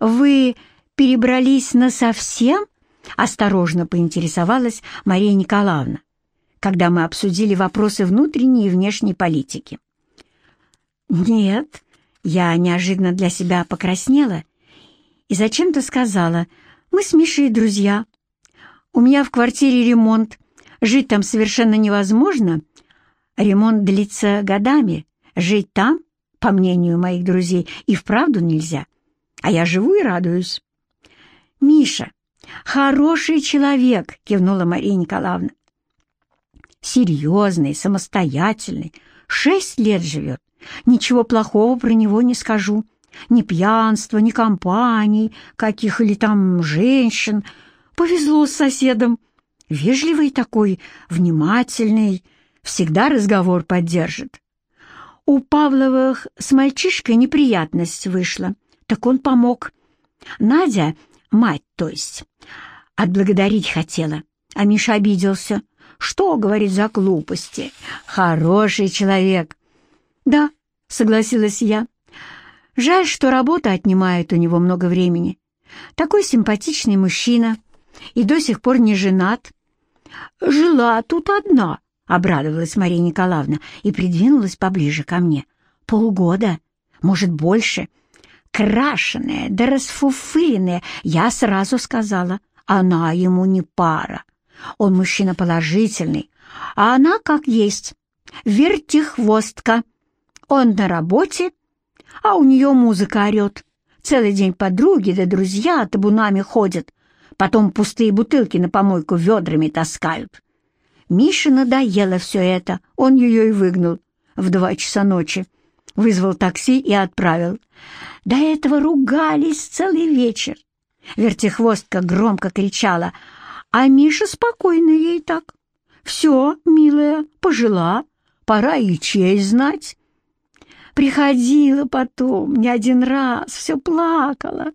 вы перебрались насовсем?» — осторожно поинтересовалась Мария Николаевна, когда мы обсудили вопросы внутренней и внешней политики. «Нет», — я неожиданно для себя покраснела и зачем-то сказала, «Мы с Мишей друзья. У меня в квартире ремонт, жить там совершенно невозможно. Ремонт длится годами, жить там, по мнению моих друзей, и вправду нельзя. А я живу и радуюсь». «Миша, хороший человек», — кивнула Мария Николаевна. «Серьезный, самостоятельный, шесть лет живет. Ничего плохого про него не скажу. Ни пьянства, ни компаний, каких или там женщин. Повезло с соседом. Вежливый такой, внимательный, всегда разговор поддержит. У Павловых с мальчишкой неприятность вышла, так он помог. Надя, мать то есть, отблагодарить хотела, а Миша обиделся. Что, говорит, за глупости? Хороший человек. Да, согласилась я. Жаль, что работа отнимает у него много времени. Такой симпатичный мужчина и до сих пор не женат. Жила тут одна, обрадовалась Мария Николаевна и придвинулась поближе ко мне. Полгода, может, больше. Крашеная, да расфуфыренная, я сразу сказала, она ему не пара. Он мужчина положительный, а она как есть, вертихвостка. Он на работе, а у нее музыка орет. Целый день подруги да друзья табунами ходят, потом пустые бутылки на помойку ведрами таскают. Мише надоело все это, он ее и выгнал в два часа ночи, вызвал такси и отправил. До этого ругались целый вечер. Вертихвостка громко кричала, а Миша спокойно ей так. «Все, милая, пожила, пора и честь знать». Приходила потом не один раз, все плакала.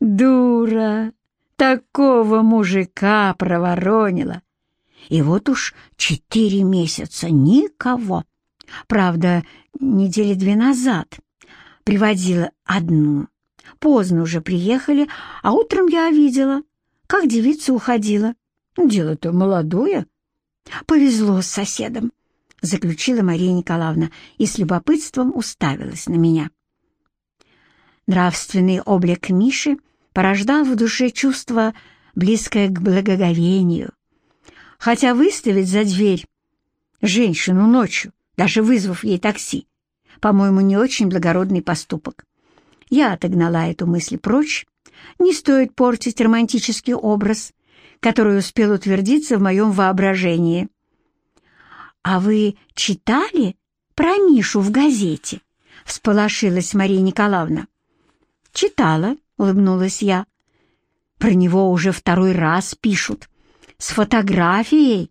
Дура, такого мужика проворонила. И вот уж четыре месяца никого. Правда, недели две назад приводила одну. Поздно уже приехали, а утром я видела, как девица уходила. Дело-то молодое. Повезло с соседом заключила Мария Николаевна и с любопытством уставилась на меня. Нравственный облик Миши порождал в душе чувство, близкое к благоговению. Хотя выставить за дверь женщину ночью, даже вызвав ей такси, по-моему, не очень благородный поступок. Я отогнала эту мысль прочь. Не стоит портить романтический образ, который успел утвердиться в моем воображении. «А вы читали про Мишу в газете?» — всполошилась Мария Николаевна. «Читала», — улыбнулась я. «Про него уже второй раз пишут. С фотографией.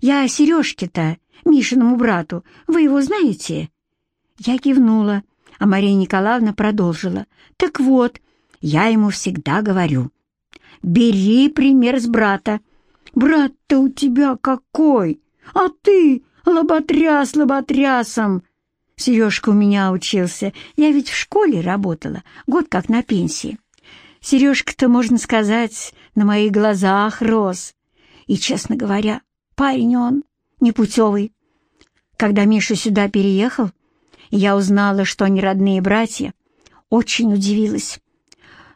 Я Сережке-то, Мишиному брату, вы его знаете?» Я кивнула, а Мария Николаевна продолжила. «Так вот, я ему всегда говорю. Бери пример с брата. Брат-то у тебя какой, а ты Лоботряс лоботрясом. Сережка у меня учился. Я ведь в школе работала, год как на пенсии. Сережка-то, можно сказать, на моих глазах рос. И, честно говоря, парень он непутевый. Когда Миша сюда переехал, я узнала, что они родные братья, очень удивилась.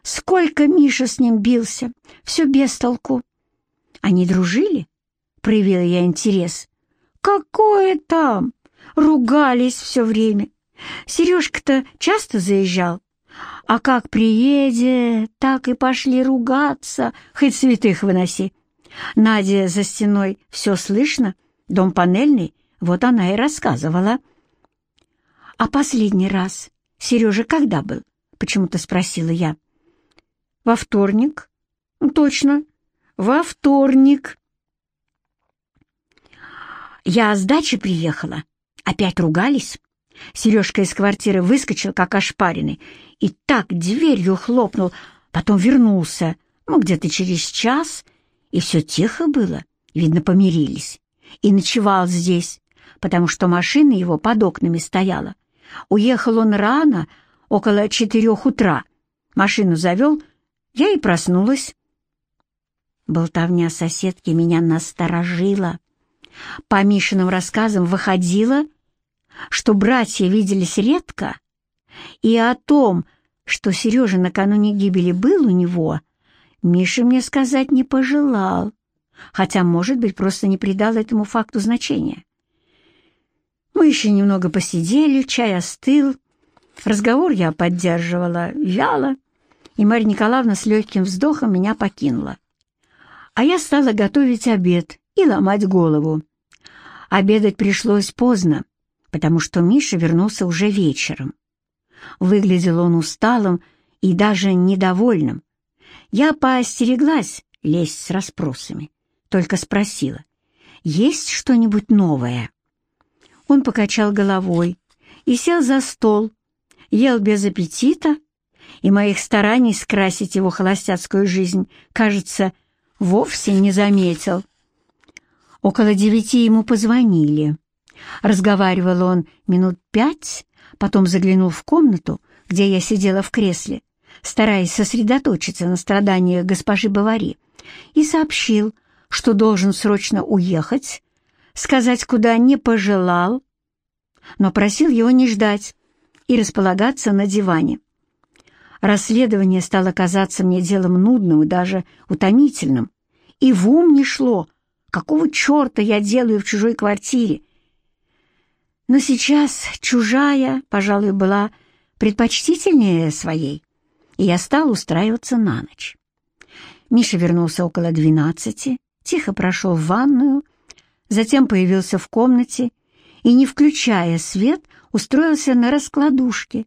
Сколько Миша с ним бился, все без толку. Они дружили? Проявила я интерес. «Какое там?» Ругались все время. Сережка-то часто заезжал. А как приедет, так и пошли ругаться, хоть святых выноси. Надя за стеной все слышно, дом панельный, вот она и рассказывала. «А последний раз Сережа когда был?» — почему-то спросила я. «Во вторник?» «Точно, во вторник», я с дачи приехала. Опять ругались. Сережка из квартиры выскочил, как ошпаренный, и так дверью хлопнул, потом вернулся, ну, где-то через час, и все тихо было, видно, помирились. И ночевал здесь, потому что машина его под окнами стояла. Уехал он рано, около четырех утра, Машину завел, я и проснулась. Болтовня соседки меня насторожила. По Мишиным рассказам выходило, что братья виделись редко, и о том, что Сережа накануне гибели был у него, Миша мне сказать не пожелал, хотя, может быть, просто не придал этому факту значения. Мы еще немного посидели, чай остыл, разговор я поддерживала вяло, и Марья Николаевна с легким вздохом меня покинула. А я стала готовить обед и ломать голову. Обедать пришлось поздно, потому что Миша вернулся уже вечером. Выглядел он усталым и даже недовольным. Я поостереглась лезть с расспросами, только спросила, есть что-нибудь новое? Он покачал головой и сел за стол, ел без аппетита, и моих стараний скрасить его холостяцкую жизнь, кажется, вовсе не заметил. Около девяти ему позвонили. Разговаривал он минут пять, потом заглянул в комнату, где я сидела в кресле, стараясь сосредоточиться на страданиях госпожи Бавари, и сообщил, что должен срочно уехать, сказать, куда не пожелал, но просил его не ждать и располагаться на диване. Расследование стало казаться мне делом нудным и даже утомительным, и в ум не шло, какого черта я делаю в чужой квартире, но сейчас чужая, пожалуй, была предпочтительнее своей, и я стал устраиваться на ночь. Миша вернулся около двенадцати, тихо прошел в ванную, затем появился в комнате и, не включая свет, устроился на раскладушке,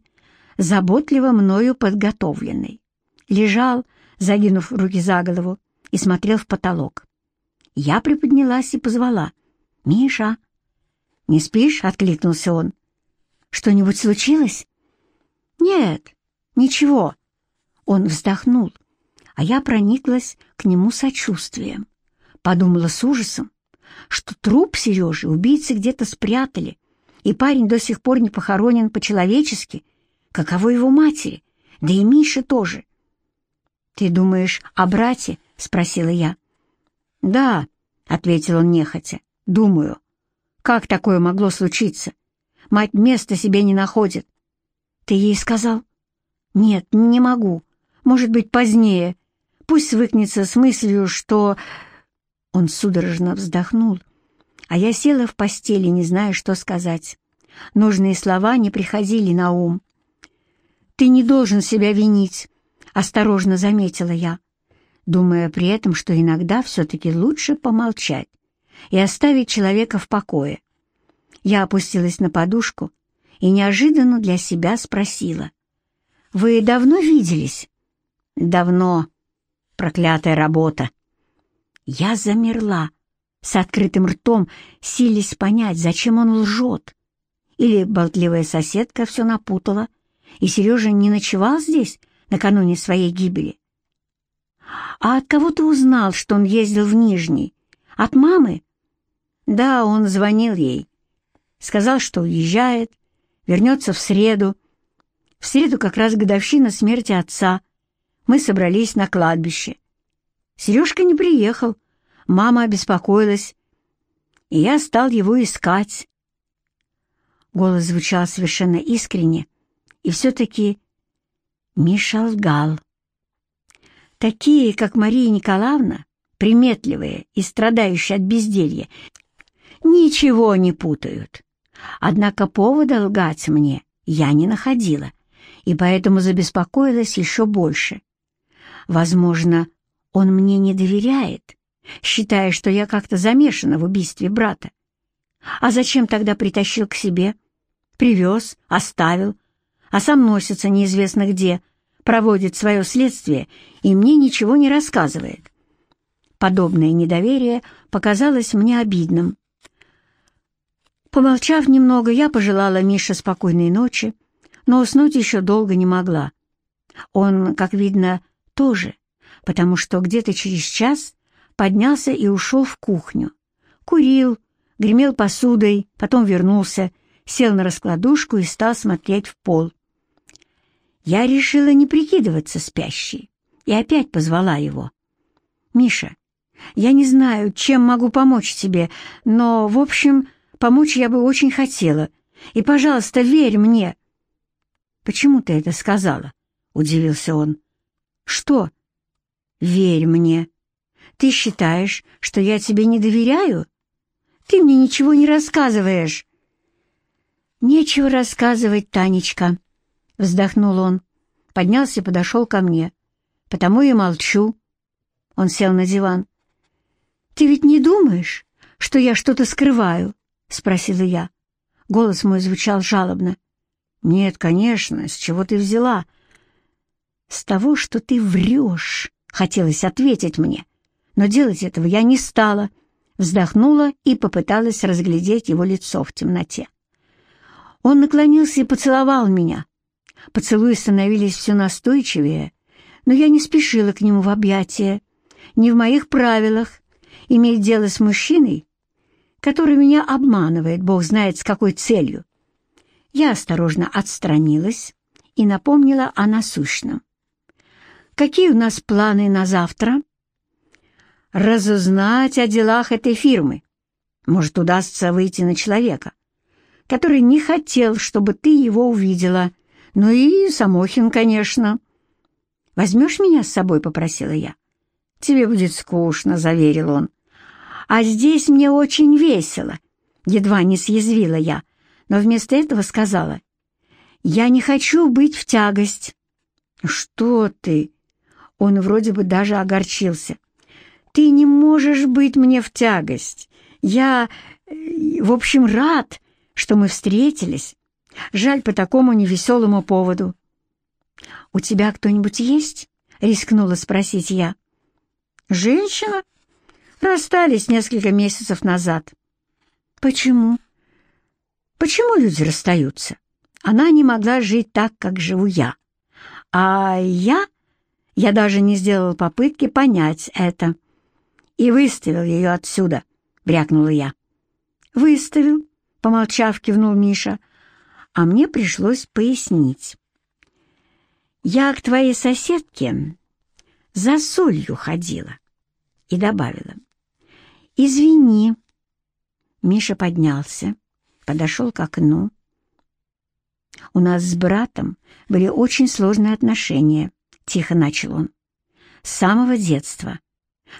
заботливо мною подготовленный. Лежал, загинув руки за голову, и смотрел в потолок. Я приподнялась и позвала. «Миша!» «Не спишь?» — откликнулся он. «Что-нибудь случилось?» «Нет, ничего». Он вздохнул, а я прониклась к нему сочувствием. Подумала с ужасом, что труп Сережи убийцы где-то спрятали, и парень до сих пор не похоронен по-человечески, каково его матери, да и Мише тоже. «Ты думаешь о брате?» — спросила я. «Да», — ответил он нехотя, — «думаю». Как такое могло случиться? Мать места себе не находит. Ты ей сказал? Нет, не могу. Может быть, позднее. Пусть свыкнется с мыслью, что... Он судорожно вздохнул, а я села в постели, не зная, что сказать. Нужные слова не приходили на ум. «Ты не должен себя винить», — осторожно заметила я, думая при этом, что иногда все-таки лучше помолчать и оставить человека в покое. Я опустилась на подушку и неожиданно для себя спросила. «Вы давно виделись?» «Давно. Проклятая работа». Я замерла, с открытым ртом, силясь понять, зачем он лжет. Или болтливая соседка все напутала, и Сережа не ночевал здесь накануне своей гибели. «А от кого ты узнал, что он ездил в Нижний? От мамы?» Да, он звонил ей. Сказал, что уезжает, вернется в среду. В среду как раз годовщина смерти отца. Мы собрались на кладбище. Сережка не приехал. Мама обеспокоилась. И я стал его искать. Голос звучал совершенно искренне. И все-таки Миша лгал. Такие, как Мария Николаевна, приметливые и страдающие от безделья, ничего не путают. Однако повода лгать мне я не находила, и поэтому забеспокоилась еще больше. Возможно, он мне не доверяет, считая, что я как-то замешана в убийстве брата. А зачем тогда притащил к себе? Привез, оставил, а сам носится неизвестно где, проводит свое следствие и мне ничего не рассказывает. Подобное недоверие показалось мне обидным. Помолчав немного, я пожелала Мише спокойной ночи, но уснуть еще долго не могла. Он, как видно, тоже, потому что где-то через час поднялся и ушел в кухню. Курил, гремел посудой, потом вернулся, сел на раскладушку и стал смотреть в пол. Я решила не прикидываться спящей и опять позвала его. «Миша, я не знаю, чем могу помочь тебе, но, в общем, помочь я бы очень хотела. И, пожалуйста, верь мне». «Почему ты это сказала?» — удивился он. «Что?» «Верь мне. Ты считаешь, что я тебе не доверяю? Ты мне ничего не рассказываешь». «Нечего рассказывать, Танечка», — вздохнул он, поднялся и подошел ко мне. «Потому и молчу». Он сел на диван. «Ты ведь не думаешь, что я что-то скрываю?» — спросила я. Голос мой звучал жалобно. «Нет, конечно, с чего ты взяла?» «С того, что ты врешь», — хотелось ответить мне. Но делать этого я не стала. Вздохнула и попыталась разглядеть его лицо в темноте. Он наклонился и поцеловал меня. Поцелуи становились все настойчивее, но я не спешила к нему в объятия. Не в моих правилах иметь дело с мужчиной, который меня обманывает, бог знает с какой целью. Я осторожно отстранилась и напомнила о насущном. «Какие у нас планы на завтра?» «Разузнать о делах этой фирмы. Может, удастся выйти на человека, который не хотел, чтобы ты его увидела. Ну и Самохин, конечно». «Возьмешь меня с собой?» — попросила я. «Тебе будет скучно», — заверил он. «А здесь мне очень весело», — едва не съязвила я но вместо этого сказала, «Я не хочу быть в тягость». «Что ты?» Он вроде бы даже огорчился. «Ты не можешь быть мне в тягость. Я, э, в общем, рад, что мы встретились. Жаль по такому невеселому поводу». «У тебя кто-нибудь есть?» — рискнула спросить я. «Женщина?» Расстались несколько месяцев назад. «Почему?» Почему люди расстаются? Она не могла жить так, как живу я. А я... Я даже не сделал попытки понять это. И выставил ее отсюда, брякнула я. Выставил, помолчав, кивнул Миша. А мне пришлось пояснить. Я к твоей соседке за солью ходила. И добавила. Извини. Миша поднялся подошел к окну. «У нас с братом были очень сложные отношения», — тихо начал он. «С самого детства.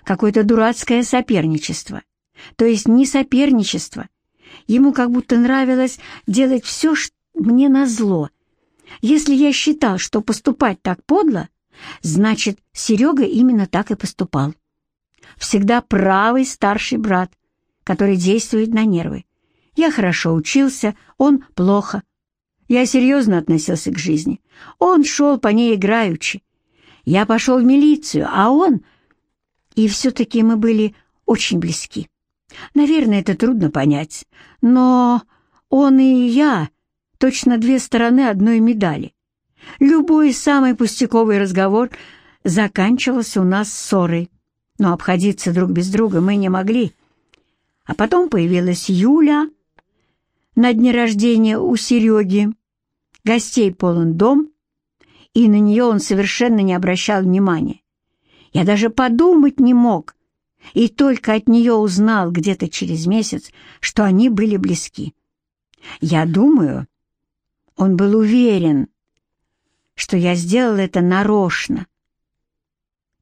Какое-то дурацкое соперничество. То есть не соперничество. Ему как будто нравилось делать все, что мне назло. Если я считал, что поступать так подло, значит, Серега именно так и поступал. Всегда правый старший брат, который действует на нервы. Я хорошо учился, он плохо. Я серьезно относился к жизни. Он шел по ней играючи. Я пошел в милицию, а он... И все-таки мы были очень близки. Наверное, это трудно понять, но он и я точно две стороны одной медали. Любой самый пустяковый разговор заканчивался у нас ссорой, но обходиться друг без друга мы не могли. А потом появилась Юля, на дне рождения у Сереги. Гостей полон дом, и на нее он совершенно не обращал внимания. Я даже подумать не мог, и только от нее узнал где-то через месяц, что они были близки. Я думаю, он был уверен, что я сделал это нарочно.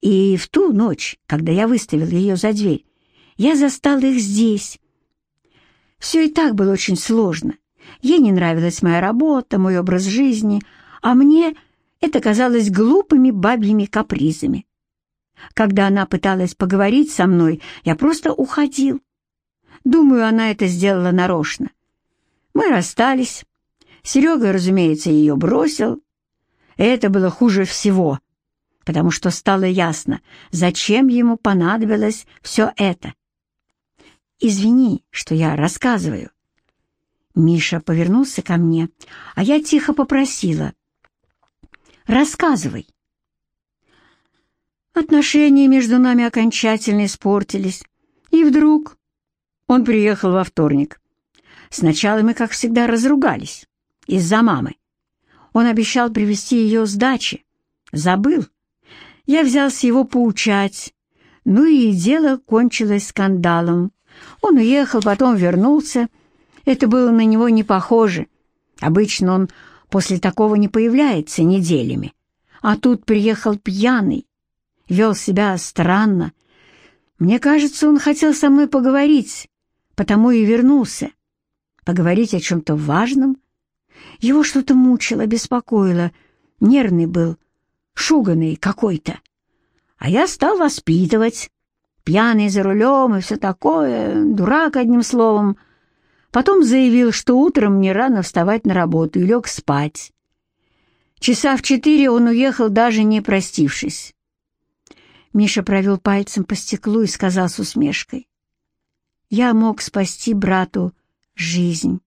И в ту ночь, когда я выставил ее за дверь, я застал их здесь, все и так было очень сложно. Ей не нравилась моя работа, мой образ жизни, а мне это казалось глупыми бабьими капризами. Когда она пыталась поговорить со мной, я просто уходил. Думаю, она это сделала нарочно. Мы расстались. Серега, разумеется, ее бросил. Это было хуже всего, потому что стало ясно, зачем ему понадобилось все это. Извини, что я рассказываю». Миша повернулся ко мне, а я тихо попросила. «Рассказывай». Отношения между нами окончательно испортились. И вдруг он приехал во вторник. Сначала мы, как всегда, разругались из-за мамы. Он обещал привезти ее с дачи. Забыл. Я взялся его поучать. Ну и дело кончилось скандалом. Он уехал, потом вернулся. Это было на него не похоже. Обычно он после такого не появляется неделями. А тут приехал пьяный, вел себя странно. Мне кажется, он хотел со мной поговорить, потому и вернулся. Поговорить о чем-то важном. Его что-то мучило, беспокоило. Нервный был, шуганный какой-то. А я стал воспитывать. Пьяный за рулем и все такое, дурак одним словом. Потом заявил, что утром мне рано вставать на работу и лег спать. Часа в четыре он уехал, даже не простившись. Миша провел пальцем по стеклу и сказал с усмешкой. «Я мог спасти брату жизнь».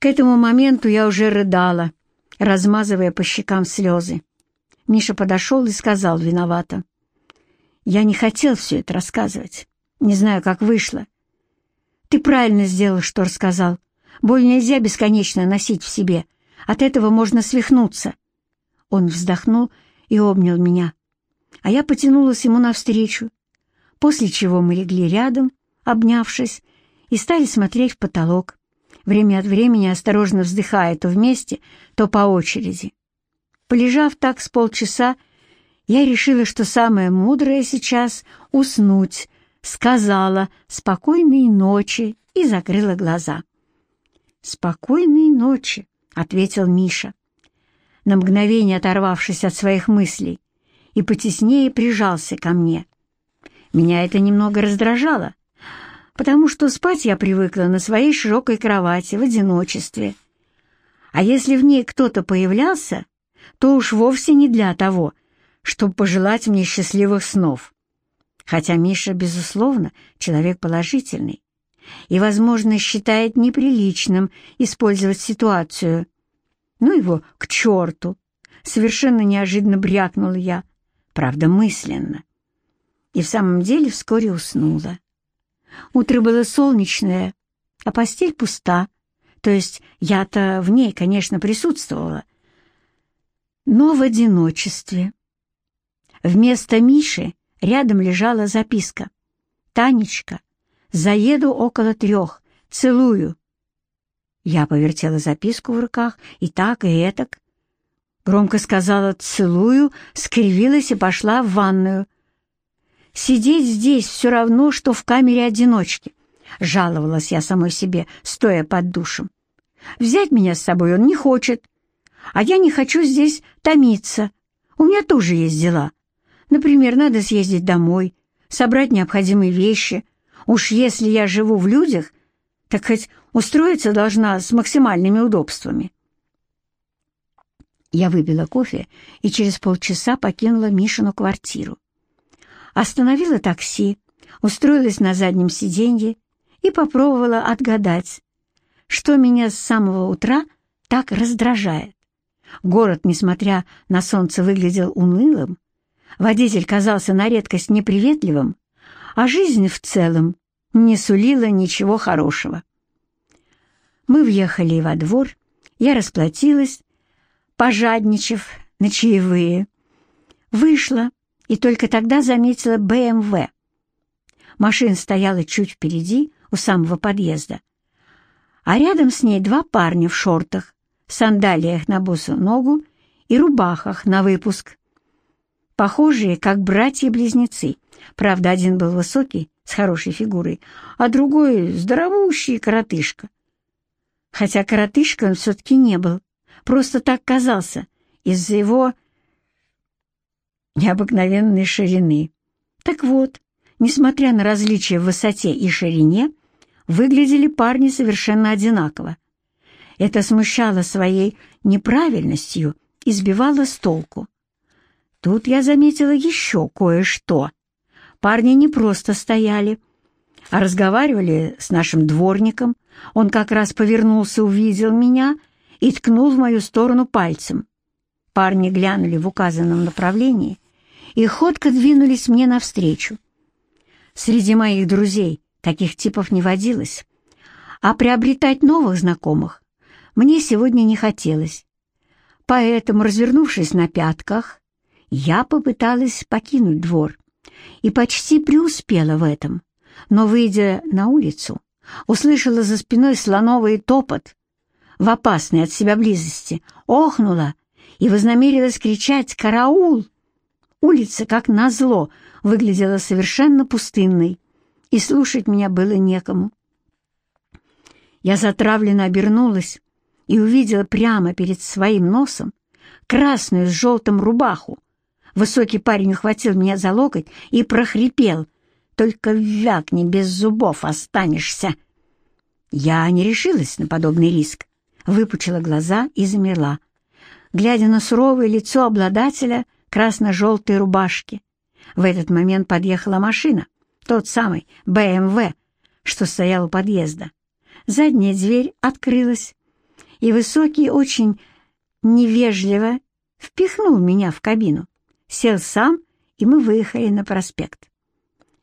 К этому моменту я уже рыдала, размазывая по щекам слезы. Миша подошел и сказал виновато. «Я не хотел все это рассказывать. Не знаю, как вышло. Ты правильно сделал, что рассказал. Боль нельзя бесконечно носить в себе. От этого можно свихнуться». Он вздохнул и обнял меня, а я потянулась ему навстречу, после чего мы легли рядом, обнявшись, и стали смотреть в потолок, время от времени осторожно вздыхая то вместе, то по очереди. Полежав так с полчаса, я решила, что самое мудрое сейчас — уснуть, сказала «спокойной ночи» и закрыла глаза. «Спокойной ночи», — ответил Миша, на мгновение оторвавшись от своих мыслей, и потеснее прижался ко мне. Меня это немного раздражало, потому что спать я привыкла на своей широкой кровати в одиночестве. А если в ней кто-то появлялся, то уж вовсе не для того, чтобы пожелать мне счастливых снов. Хотя Миша, безусловно, человек положительный и, возможно, считает неприличным использовать ситуацию. Ну его к черту! Совершенно неожиданно брякнула я, правда, мысленно. И в самом деле вскоре уснула. Утро было солнечное, а постель пуста, то есть я-то в ней, конечно, присутствовала, но в одиночестве. Вместо Миши рядом лежала записка. «Танечка, заеду около трех, целую». Я повертела записку в руках и так, и этак. Громко сказала «целую», скривилась и пошла в ванную. «Сидеть здесь все равно, что в камере одиночки», — жаловалась я самой себе, стоя под душем. «Взять меня с собой он не хочет, а я не хочу здесь томиться. У меня тоже есть дела. Например, надо съездить домой, собрать необходимые вещи. Уж если я живу в людях, так хоть устроиться должна с максимальными удобствами. Я выпила кофе и через полчаса покинула Мишину квартиру. Остановила такси, устроилась на заднем сиденье и попробовала отгадать, что меня с самого утра так раздражает. Город, несмотря на солнце, выглядел унылым, водитель казался на редкость неприветливым, а жизнь в целом не сулила ничего хорошего. Мы въехали во двор, я расплатилась, пожадничав на чаевые. Вышла и только тогда заметила БМВ. Машина стояла чуть впереди, у самого подъезда, а рядом с ней два парня в шортах, сандалиях на босу ногу и рубахах на выпуск. Похожие, как братья-близнецы. Правда, один был высокий, с хорошей фигурой, а другой — здоровущий коротышка. Хотя коротышка он все-таки не был, просто так казался из-за его необыкновенной ширины. Так вот, несмотря на различия в высоте и ширине, выглядели парни совершенно одинаково. Это смущало своей неправильностью и сбивало с толку. Тут я заметила еще кое-что. Парни не просто стояли, а разговаривали с нашим дворником. Он как раз повернулся, увидел меня и ткнул в мою сторону пальцем. Парни глянули в указанном направлении и ходко двинулись мне навстречу. Среди моих друзей таких типов не водилось, а приобретать новых знакомых мне сегодня не хотелось. Поэтому, развернувшись на пятках, я попыталась покинуть двор и почти преуспела в этом, но, выйдя на улицу, услышала за спиной слоновый топот в опасной от себя близости, охнула и вознамерилась кричать «Караул!». Улица, как назло, выглядела совершенно пустынной, и слушать меня было некому. Я затравленно обернулась и увидела прямо перед своим носом красную с желтым рубаху. Высокий парень ухватил меня за локоть и прохрипел. «Только вякни, без зубов останешься!» Я не решилась на подобный риск, выпучила глаза и замерла, глядя на суровое лицо обладателя красно-желтой рубашки. В этот момент подъехала машина, тот самый БМВ, что стоял у подъезда. Задняя дверь открылась, и высокий очень невежливо впихнул меня в кабину, сел сам, и мы выехали на проспект.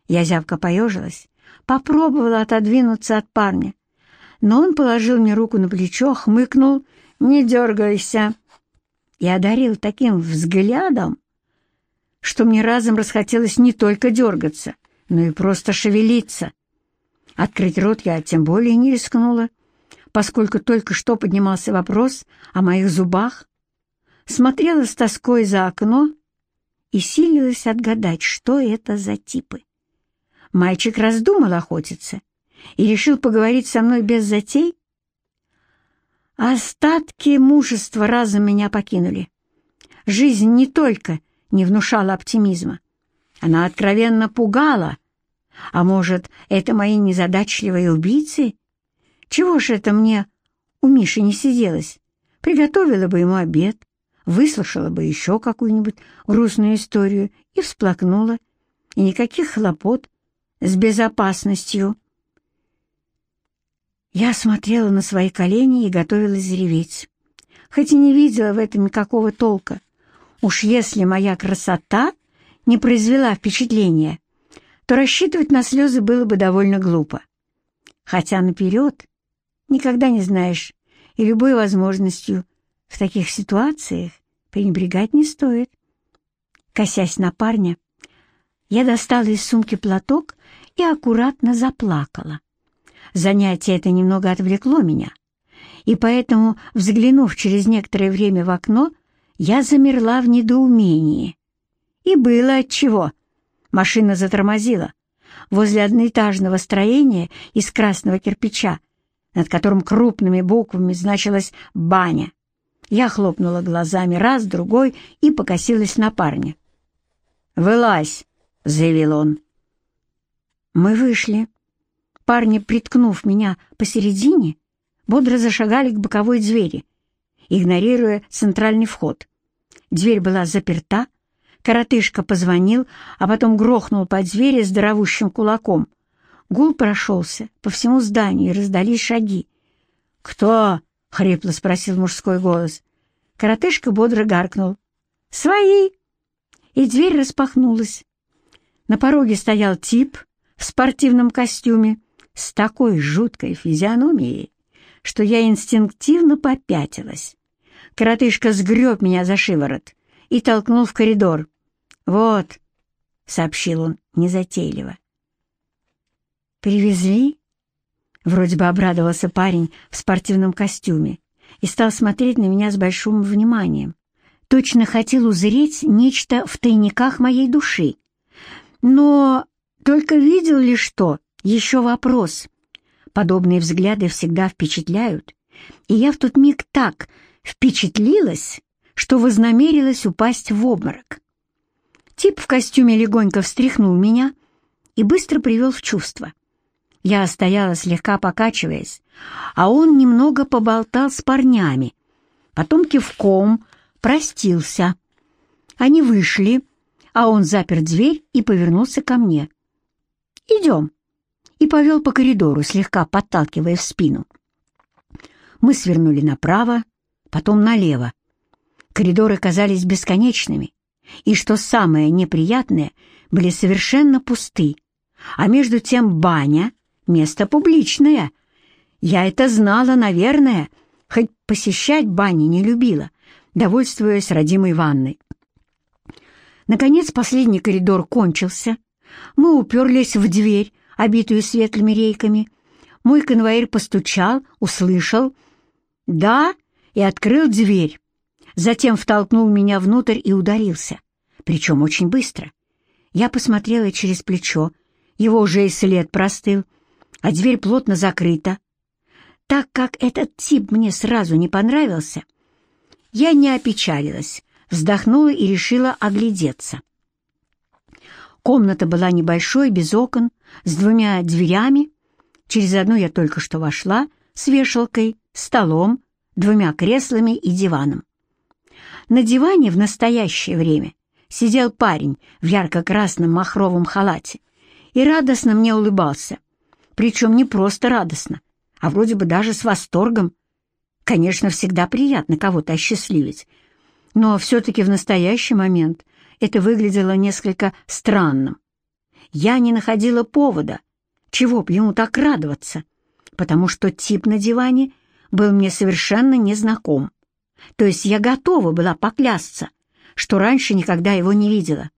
Я зябко поежилась, попробовала отодвинуться от парня, но он положил мне руку на плечо, хмыкнул «Не дергайся!» и одарил таким взглядом, что мне разом расхотелось не только дергаться, но и просто шевелиться. Открыть рот я тем более не рискнула, поскольку только что поднимался вопрос о моих зубах, смотрела с тоской за окно и силилась отгадать, что это за типы. Мальчик раздумал охотиться и решил поговорить со мной без затей? Остатки мужества разом меня покинули. Жизнь не только не внушала оптимизма, она откровенно пугала. А может, это мои незадачливые убийцы? Чего ж это мне у Миши не сиделось? Приготовила бы ему обед, выслушала бы еще какую-нибудь грустную историю и всплакнула. И никаких хлопот с безопасностью. Я смотрела на свои колени и готовилась зареветь, хоть и не видела в этом никакого толка. Уж если моя красота не произвела впечатления, то рассчитывать на слезы было бы довольно глупо. Хотя наперед никогда не знаешь, и любой возможностью в таких ситуациях пренебрегать не стоит. Косясь на парня, я достала из сумки платок и аккуратно заплакала. Занятие это немного отвлекло меня, и поэтому, взглянув через некоторое время в окно, я замерла в недоумении. И было отчего. Машина затормозила возле одноэтажного строения из красного кирпича, над которым крупными буквами значилась «баня». Я хлопнула глазами раз, другой и покосилась на парня. «Вылазь!» — заявил он. Мы вышли. Парни, приткнув меня посередине, бодро зашагали к боковой двери, игнорируя центральный вход. Дверь была заперта, коротышка позвонил, а потом грохнул по двери здоровущим кулаком. Гул прошелся по всему зданию, и раздались шаги. «Кто?» — хрипло спросил мужской голос. Коротышка бодро гаркнул. «Свои!» И дверь распахнулась. На пороге стоял тип в спортивном костюме с такой жуткой физиономией, что я инстинктивно попятилась. Коротышка сгреб меня за шиворот и толкнул в коридор. «Вот», — сообщил он незатейливо. «Привезли?» Вроде бы обрадовался парень в спортивном костюме и стал смотреть на меня с большим вниманием. Точно хотел узреть нечто в тайниках моей души. Но только видел ли что? Еще вопрос. Подобные взгляды всегда впечатляют, и я в тот миг так впечатлилась, что вознамерилась упасть в обморок. Тип в костюме легонько встряхнул меня и быстро привел в чувство. Я стояла слегка покачиваясь, а он немного поболтал с парнями, потом кивком простился. Они вышли, а он запер дверь и повернулся ко мне. «Идем», и повел по коридору, слегка подталкивая в спину. Мы свернули направо, потом налево. Коридоры казались бесконечными, и, что самое неприятное, были совершенно пусты, а между тем баня — место публичное. Я это знала, наверное, хоть посещать бани не любила, довольствуясь родимой ванной. Наконец последний коридор кончился. Мы уперлись в дверь, обитую светлыми рейками. Мой конвоир постучал, услышал «Да» и открыл дверь. Затем втолкнул меня внутрь и ударился, причем очень быстро. Я посмотрела через плечо, его уже и след простыл, а дверь плотно закрыта. Так как этот тип мне сразу не понравился, я не опечалилась, вздохнула и решила оглядеться. Комната была небольшой, без окон, с двумя дверями. Через одну я только что вошла, с вешалкой, столом, двумя креслами и диваном. На диване в настоящее время сидел парень в ярко-красном махровом халате и радостно мне улыбался. Причем не просто радостно, а вроде бы даже с восторгом. Конечно, всегда приятно кого-то осчастливить, но все-таки в настоящий момент это выглядело несколько странным. Я не находила повода, чего б ему так радоваться, потому что тип на диване был мне совершенно незнаком. То есть я готова была поклясться, что раньше никогда его не видела.